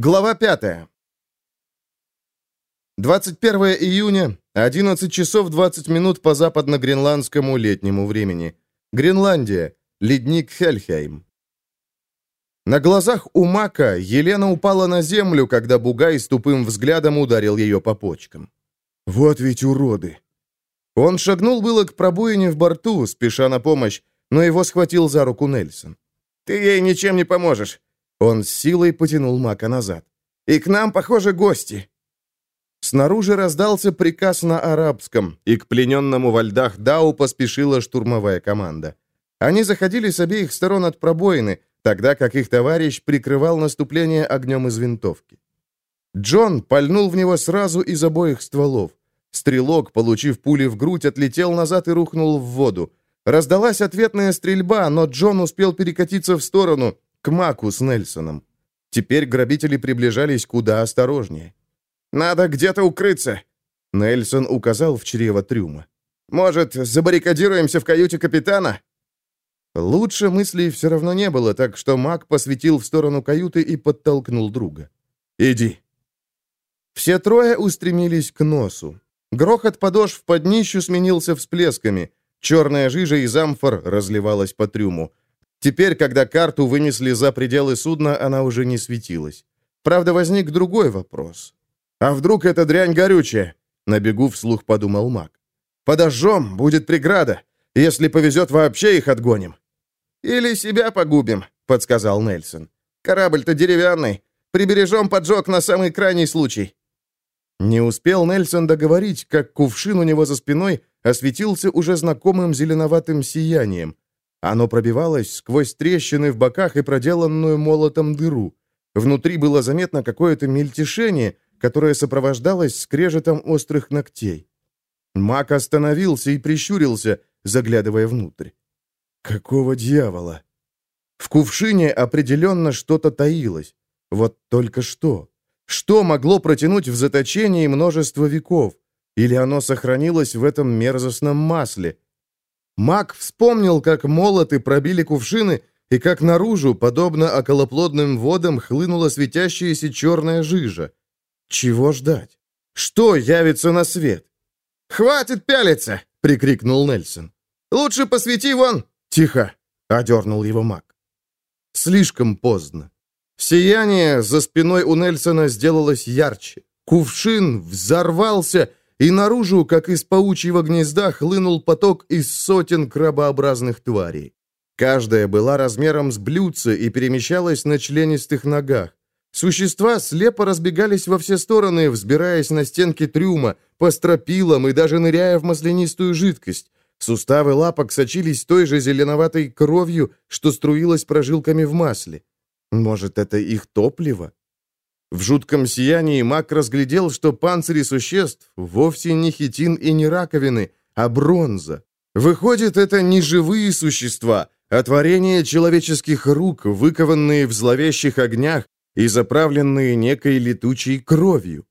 Глава 5. 21 июня, 11 часов 20 минут по западно-гренландскому летнему времени. Гренландия. Ледник Хельхейм. На глазах у Мака Елена упала на землю, когда Бугай с тупым взглядом ударил ее по почкам. «Вот ведь уроды!» Он шагнул было к пробоине в борту, спеша на помощь, но его схватил за руку Нельсон. «Ты ей ничем не поможешь. Он с силой потянул Мака назад. «И к нам, похоже, гости!» Снаружи раздался приказ на арабском, и к плененному во льдах Дау поспешила штурмовая команда. Они заходили с обеих сторон от пробоины, тогда как их товарищ прикрывал наступление огнем из винтовки. Джон пальнул в него сразу из обоих стволов. Стрелок, получив пули в грудь, отлетел назад и рухнул в воду. Раздалась ответная стрельба, но Джон успел перекатиться в сторону, к Маку с Нельсоном. Теперь грабители приближались куда осторожнее. «Надо где-то укрыться!» Нельсон указал в чрево трюма. «Может, забаррикадируемся в каюте капитана?» Лучше мыслей все равно не было, так что Мак посветил в сторону каюты и подтолкнул друга. «Иди». Все трое устремились к носу. Грохот подошв под днищу сменился всплесками. Черная жижа из амфор разливалась по трюму. Теперь, когда карту вынесли за пределы судна, она уже не светилась. Правда, возник другой вопрос. «А вдруг эта дрянь горючая?» На бегу вслух подумал маг. «Подожжем, будет преграда. Если повезет, вообще их отгоним». «Или себя погубим», — подсказал Нельсон. «Корабль-то деревянный. Прибережем поджог на самый крайний случай». Не успел Нельсон договорить, как кувшин у него за спиной осветился уже знакомым зеленоватым сиянием, оно пробивалось сквозь трещины в боках и проделанную молотом дыру. Внутри было заметно какое-то мельтешение, которое сопровождалось скрежетом острых ногтей. Мак остановился и прищурился, заглядывая внутрь. «Какого дьявола?» В кувшине определенно что-то таилось. Вот только что. Что могло протянуть в заточении множество веков? Или оно сохранилось в этом мерзостном масле? Маг вспомнил, как молоты пробили кувшины, и как наружу, подобно околоплодным водам, хлынула светящаяся черная жижа. Чего ждать? Что явится на свет? «Хватит пялиться!» — прикрикнул Нельсон. «Лучше посвети вон!» «Тихо!» — одернул его маг. Слишком поздно. Сияние за спиной у Нельсона сделалось ярче. Кувшин взорвался, и наружу, как из паучьего гнезда, хлынул поток из сотен крабообразных тварей. Каждая была размером с блюдце и перемещалась на членистых ногах. Существа слепо разбегались во все стороны, взбираясь на стенки трюма, по стропилам и даже ныряя в маслянистую жидкость. Суставы лапок сочились той же зеленоватой кровью, что струилась прожилками в масле. Может, это их топливо? В жутком сиянии маг разглядел, что панцири существ вовсе не хитин и не раковины, а бронза. Выходит, это не живые существа, а творения человеческих рук, выкованные в зловещих огнях и заправленные некой летучей кровью.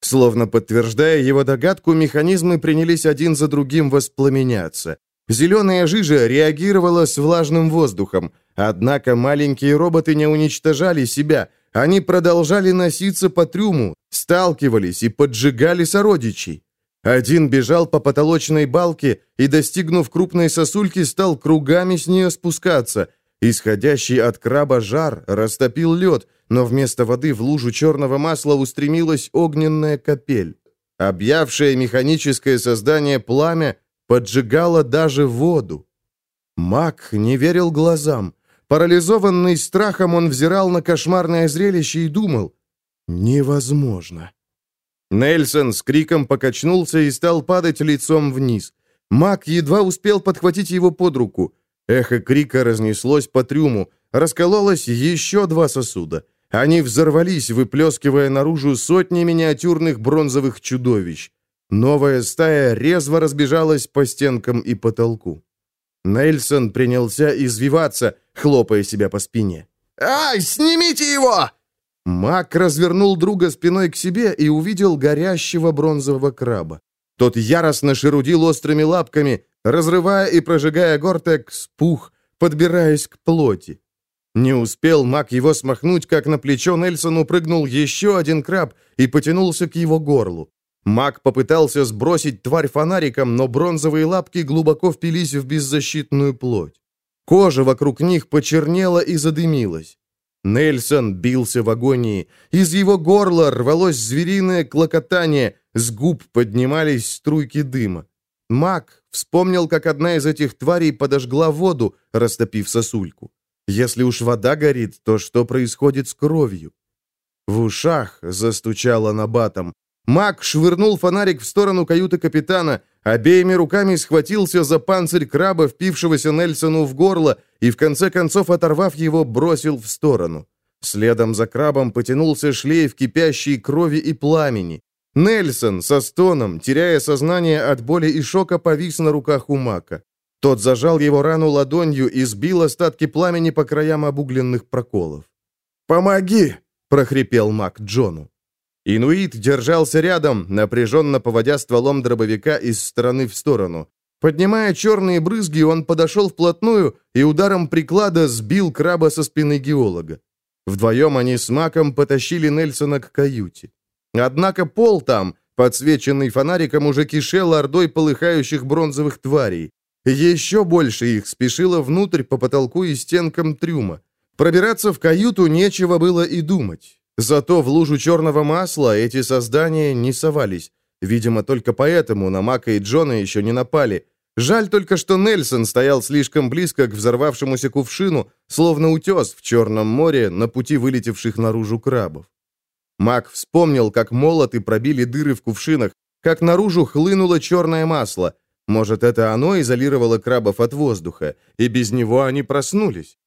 Словно подтверждая его догадку, механизмы принялись один за другим воспламеняться. Зеленая жижа реагировала с влажным воздухом, однако маленькие роботы не уничтожали себя, они продолжали носиться по трюму, сталкивались и поджигали сородичей. Один бежал по потолочной балке и, достигнув крупной сосульки, стал кругами с нее спускаться. Исходящий от краба жар растопил лед, но вместо воды в лужу черного масла устремилась огненная капель. Объявшее механическое создание пламя поджигало даже воду. Мак не верил глазам. Парализованный страхом, он взирал на кошмарное зрелище и думал «Невозможно». Нельсон с криком покачнулся и стал падать лицом вниз. Мак едва успел подхватить его под руку. Эхо крика разнеслось по трюму. Раскололось еще два сосуда. Они взорвались, выплескивая наружу сотни миниатюрных бронзовых чудовищ. Новая стая резво разбежалась по стенкам и потолку. Нельсон принялся извиваться, хлопая себя по спине. «Ай, снимите его!» Мак развернул друга спиной к себе и увидел горящего бронзового краба. Тот яростно шерудил острыми лапками, разрывая и прожигая гортекс, пух, подбираясь к плоти. Не успел маг его смахнуть, как на плечо Нельсону прыгнул еще один краб и потянулся к его горлу. Маг попытался сбросить тварь фонариком, но бронзовые лапки глубоко впились в беззащитную плоть. Кожа вокруг них почернела и задымилась. Нельсон бился в агонии. Из его горла рвалось звериное клокотание, с губ поднимались струйки дыма. Маг вспомнил, как одна из этих тварей подожгла воду, растопив сосульку. Если уж вода горит, то что происходит с кровью? В ушах застучало набатом. Маг швырнул фонарик в сторону каюты капитана, обеими руками схватился за панцирь краба, впившегося Нельсону в горло, и в конце концов, оторвав его, бросил в сторону. Следом за крабом потянулся шлейф кипящей крови и пламени. Нельсон со стоном, теряя сознание от боли и шока, повис на руках у Мака. Тот зажал его рану ладонью и сбил остатки пламени по краям обугленных проколов. «Помоги!» — прохрипел Мак Джону. Инуит держался рядом, напряженно поводя стволом дробовика из стороны в сторону. Поднимая черные брызги, он подошел вплотную и ударом приклада сбил краба со спины геолога. Вдвоем они с Маком потащили Нельсона к каюте. Однако пол там, подсвеченный фонариком, уже кишел ордой полыхающих бронзовых тварей. Еще больше их спешило внутрь по потолку и стенкам трюма. Пробираться в каюту нечего было и думать. Зато в лужу черного масла эти создания не совались. Видимо, только поэтому на Мака и Джона еще не напали. Жаль только, что Нельсон стоял слишком близко к взорвавшемуся кувшину, словно утес в Черном море на пути вылетевших наружу крабов. Мак вспомнил, как молоты пробили дыры в кувшинах, как наружу хлынуло черное масло. Может, это оно изолировало крабов от воздуха, и без него они проснулись.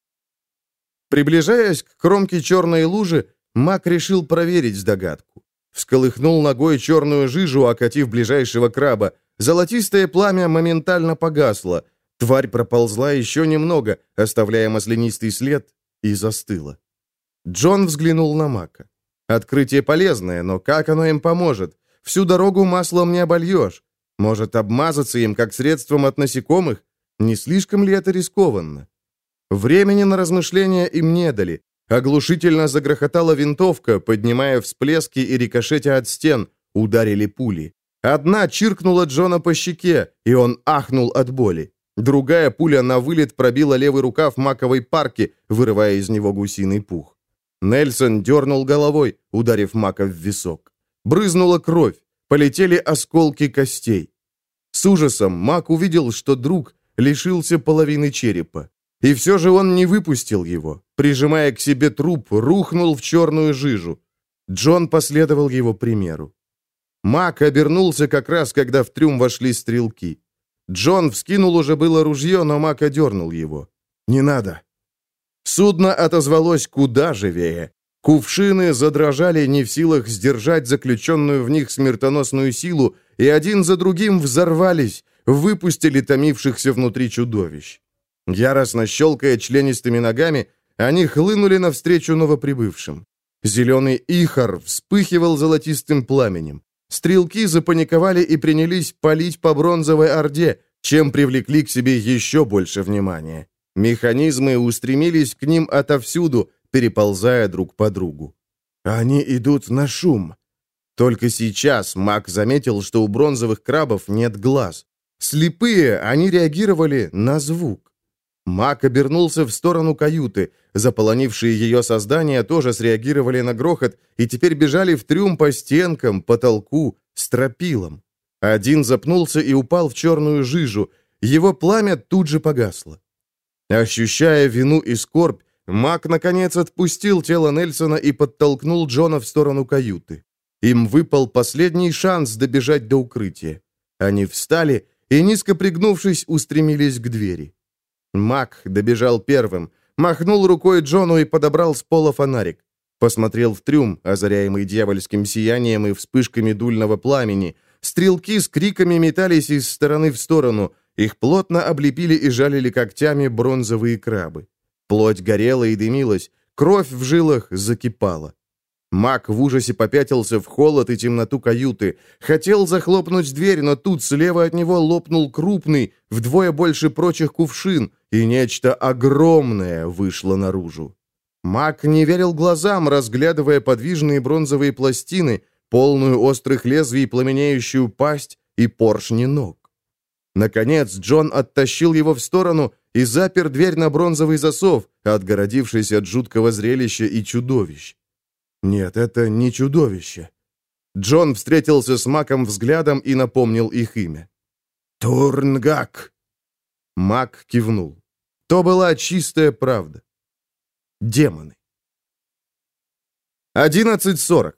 Приближаясь к кромке черной лужи, Мак решил проверить догадку. Всколыхнул ногой черную жижу, окатив ближайшего краба. Золотистое пламя моментально погасло. Тварь проползла еще немного, оставляя маслянистый след, и застыла. Джон взглянул на Мака. Открытие полезное, но как оно им поможет? Всю дорогу маслом не обольешь. Может, обмазаться им как средством от насекомых? Не слишком ли это рискованно? Времени на размышления им не дали. Оглушительно загрохотала винтовка, поднимая всплески и рикошетя от стен. Ударили пули. Одна чиркнула Джона по щеке, и он ахнул от боли. Другая пуля на вылет пробила левый рукав маковой парки, вырывая из него гусиный пух. Нельсон дернул головой, ударив мака в висок. Брызнула кровь, полетели осколки костей. С ужасом мак увидел, что друг лишился половины черепа. И все же он не выпустил его. Прижимая к себе труп, рухнул в черную жижу. Джон последовал его примеру. Мак обернулся как раз, когда в трюм вошли стрелки. Джон вскинул уже было ружье, но Мак одернул его. «Не надо». Судно отозвалось куда живее. Кувшины задрожали не в силах сдержать заключенную в них смертоносную силу, и один за другим взорвались, выпустили томившихся внутри чудовищ. Яростно щелкая членистыми ногами, они хлынули навстречу новоприбывшим. Зеленый ихор вспыхивал золотистым пламенем. Стрелки запаниковали и принялись палить по бронзовой орде, чем привлекли к себе еще больше внимания. Механизмы устремились к ним отовсюду, переползая друг по другу. Они идут на шум. Только сейчас Мак заметил, что у бронзовых крабов нет глаз. Слепые, они реагировали на звук. Мак обернулся в сторону каюты. Заполонившие ее создания тоже среагировали на грохот и теперь бежали в трюм по стенкам, потолку, стропилам. Один запнулся и упал в черную жижу. Его пламя тут же погасло. Ощущая вину и скорбь, Мак, наконец, отпустил тело Нельсона и подтолкнул Джона в сторону каюты. Им выпал последний шанс добежать до укрытия. Они встали и, низко пригнувшись, устремились к двери. Мак добежал первым, махнул рукой Джону и подобрал с пола фонарик. Посмотрел в трюм, озаряемый дьявольским сиянием и вспышками дульного пламени. Стрелки с криками метались из стороны в сторону. Их плотно облепили и жалили когтями бронзовые крабы. Плоть горела и дымилась, кровь в жилах закипала. Мак в ужасе попятился в холод и темноту каюты. Хотел захлопнуть дверь, но тут слева от него лопнул крупный, вдвое больше прочих кувшин, и нечто огромное вышло наружу. Мак не верил глазам, разглядывая подвижные бронзовые пластины, полную острых лезвий пламенеющую пасть и поршни ног. Наконец Джон оттащил его в сторону и запер дверь на бронзовый засов, отгородившись от жуткого зрелища и чудовищ. Нет, это не чудовище. Джон встретился с Маком взглядом и напомнил их имя. «Турнгак!» Мак кивнул. То была чистая правда. Демоны. 11.40.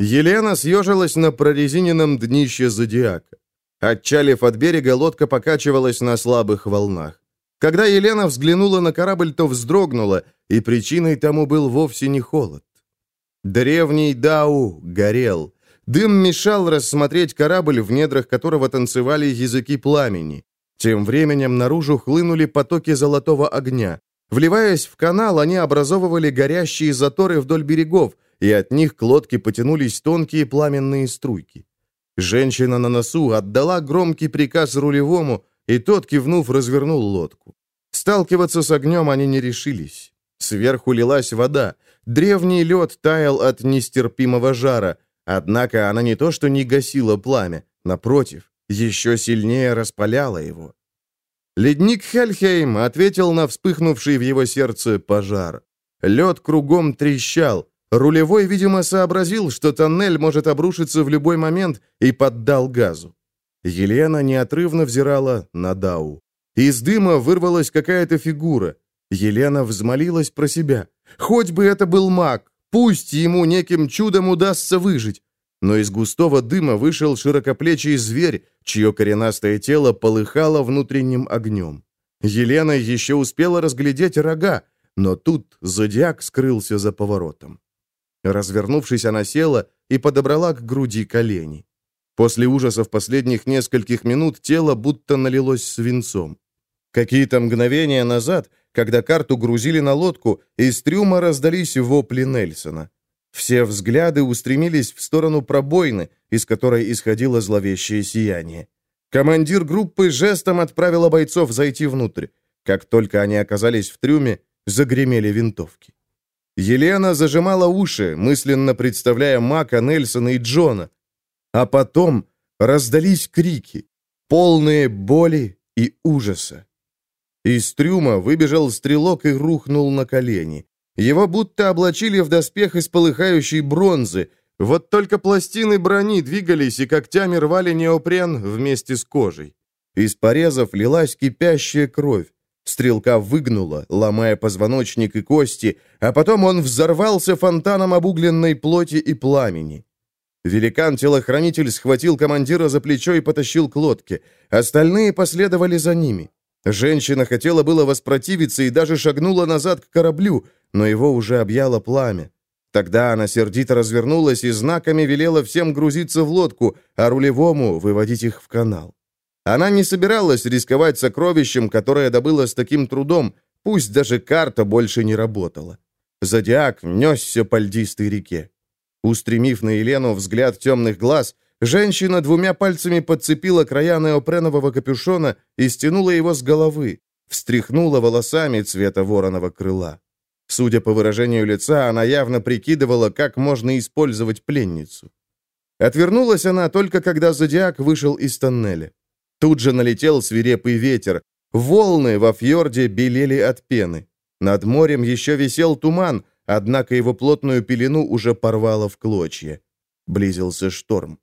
Елена съежилась на прорезиненном днище зодиака. Отчалив от берега, лодка покачивалась на слабых волнах. Когда Елена взглянула на корабль, то вздрогнула, и причиной тому был вовсе не холод. Древний Дау горел. Дым мешал рассмотреть корабль, в недрах которого танцевали языки пламени. Тем временем наружу хлынули потоки золотого огня. Вливаясь в канал, они образовывали горящие заторы вдоль берегов, и от них к лодке потянулись тонкие пламенные струйки. Женщина на носу отдала громкий приказ рулевому, и тот, кивнув, развернул лодку. Сталкиваться с огнем они не решились. Сверху лилась вода. Древний лед таял от нестерпимого жара, однако она не то что не гасила пламя, напротив, еще сильнее распаляла его. Ледник Хельхейм ответил на вспыхнувший в его сердце пожар. Лед кругом трещал, Рулевой, видимо, сообразил, что тоннель может обрушиться в любой момент, и поддал газу. Елена неотрывно взирала на Дау. Из дыма вырвалась какая-то фигура. Елена взмолилась про себя. Хоть бы это был маг, пусть ему неким чудом удастся выжить. Но из густого дыма вышел широкоплечий зверь, чье коренастое тело полыхало внутренним огнем. Елена еще успела разглядеть рога, но тут зодиак скрылся за поворотом. Развернувшись, она села и подобрала к груди колени. После ужасов последних нескольких минут тело будто налилось свинцом. Какие-то мгновения назад, когда карту грузили на лодку, из трюма раздались вопли Нельсона. Все взгляды устремились в сторону пробоины, из которой исходило зловещее сияние. Командир группы жестом отправила бойцов зайти внутрь. Как только они оказались в трюме, загремели винтовки. Елена зажимала уши, мысленно представляя Мака, Нельсона и Джона. А потом раздались крики, полные боли и ужаса. Из трюма выбежал стрелок и рухнул на колени. Его будто облачили в доспех из полыхающей бронзы, вот только пластины брони двигались и когтями рвали неопрен вместе с кожей. Из порезов лилась кипящая кровь. Стрелка выгнула, ломая позвоночник и кости, а потом он взорвался фонтаном обугленной плоти и пламени. Великан-телохранитель схватил командира за плечо и потащил к лодке. Остальные последовали за ними. Женщина хотела было воспротивиться и даже шагнула назад к кораблю, но его уже объяло пламя. Тогда она сердито развернулась и знаками велела всем грузиться в лодку, а рулевому выводить их в канал. Она не собиралась рисковать сокровищем, которое добыла с таким трудом, пусть даже карта больше не работала. Зодиак несся по льдистой реке. Устремив на Елену взгляд темных глаз, женщина двумя пальцами подцепила края неопренового капюшона и стянула его с головы, встряхнула волосами цвета вороного крыла. Судя по выражению лица, она явно прикидывала, как можно использовать пленницу. Отвернулась она только когда Зодиак вышел из тоннеля. Тут же налетел свирепый ветер. Волны во фьорде белели от пены. Над морем еще висел туман, однако его плотную пелену уже порвало в клочья. Близился шторм.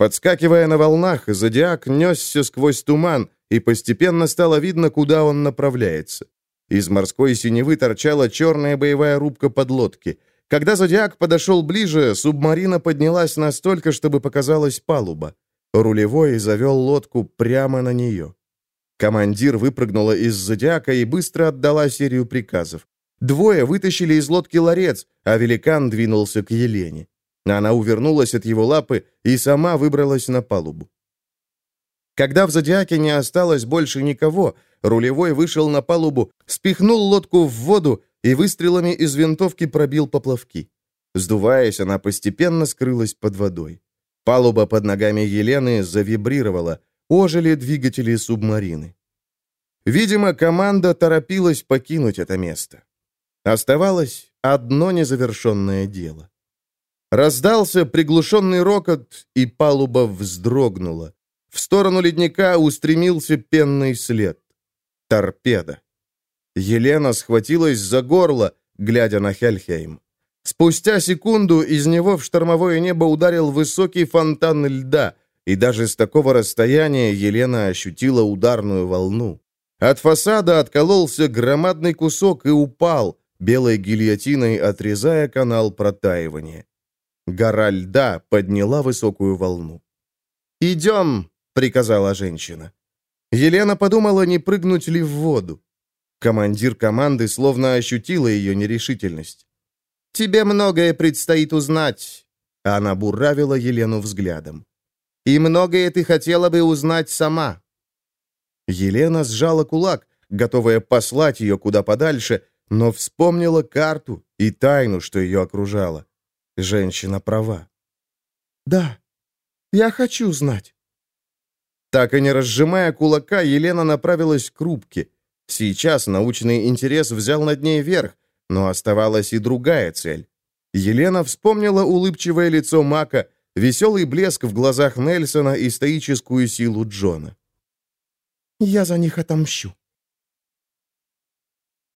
Подскакивая на волнах, зодиак несся сквозь туман, и постепенно стало видно, куда он направляется. Из морской синевы торчала черная боевая рубка подлодки. Когда зодиак подошел ближе, субмарина поднялась настолько, чтобы показалась палуба. Рулевой завел лодку прямо на нее. Командир выпрыгнула из зодиака и быстро отдала серию приказов. Двое вытащили из лодки ларец, а великан двинулся к Елене. Она увернулась от его лапы и сама выбралась на палубу. Когда в зодиаке не осталось больше никого, рулевой вышел на палубу, спихнул лодку в воду и выстрелами из винтовки пробил поплавки. Сдуваясь, она постепенно скрылась под водой. Палуба под ногами Елены завибрировала, ожили двигатели субмарины. Видимо, команда торопилась покинуть это место. Оставалось одно незавершенное дело. Раздался приглушенный рокот, и палуба вздрогнула. В сторону ледника устремился пенный след. Торпеда. Елена схватилась за горло, глядя на Хельхейм. Спустя секунду из него в штормовое небо ударил высокий фонтан льда, и даже с такого расстояния Елена ощутила ударную волну. От фасада откололся громадный кусок и упал, белой гильотиной отрезая канал протаивания. Гора льда подняла высокую волну. «Идем!» — приказала женщина. Елена подумала, не прыгнуть ли в воду. Командир команды словно ощутила ее нерешительность. «Тебе многое предстоит узнать», — она буравила Елену взглядом. «И многое ты хотела бы узнать сама». Елена сжала кулак, готовая послать ее куда подальше, но вспомнила карту и тайну, что ее окружала. Женщина права. «Да, я хочу знать». Так и не разжимая кулака, Елена направилась к рубке. Сейчас научный интерес взял над ней верх, но оставалась и другая цель. Елена вспомнила улыбчивое лицо Мака, веселый блеск в глазах Нельсона и стоическую силу Джона. «Я за них отомщу»,